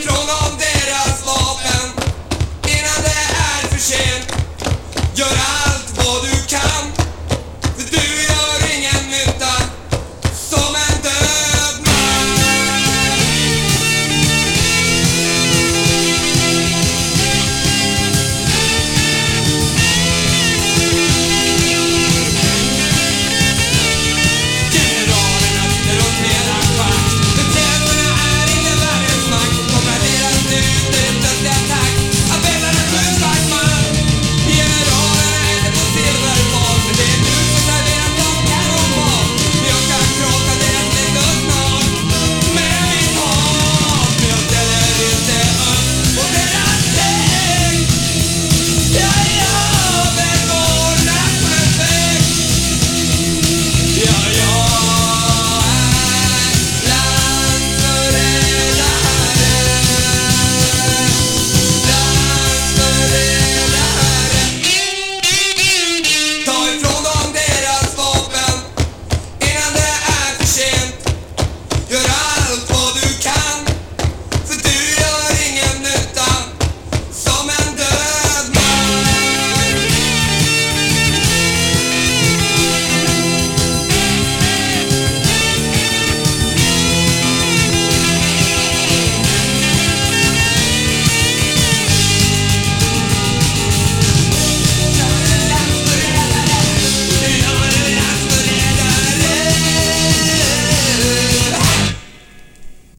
Don't